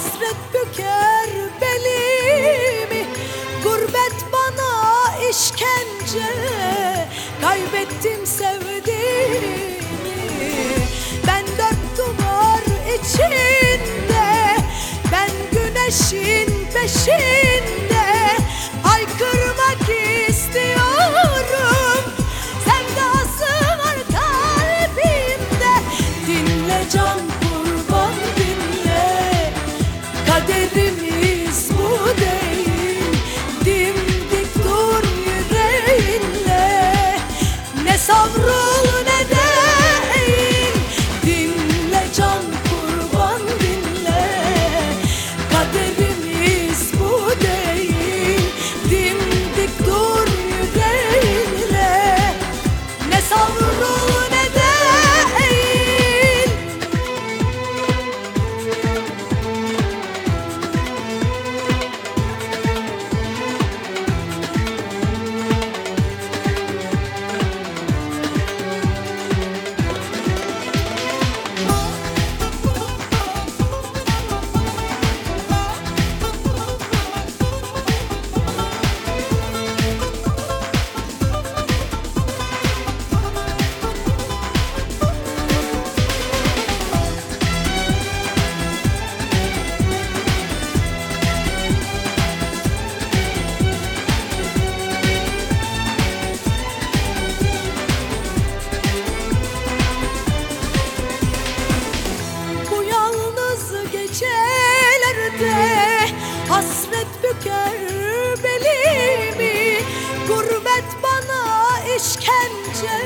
hasret büker belimi. Gurbet bana işkence. Kaybettim sevdiğimi. Ben dört duvar içinde. Ben güneşin peşinde. gör Gurbet bana işkence.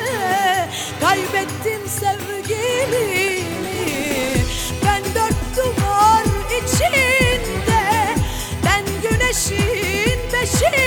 Kaybettim sevgilimi. Ben dört duvar içinde. Ben güneşin beşi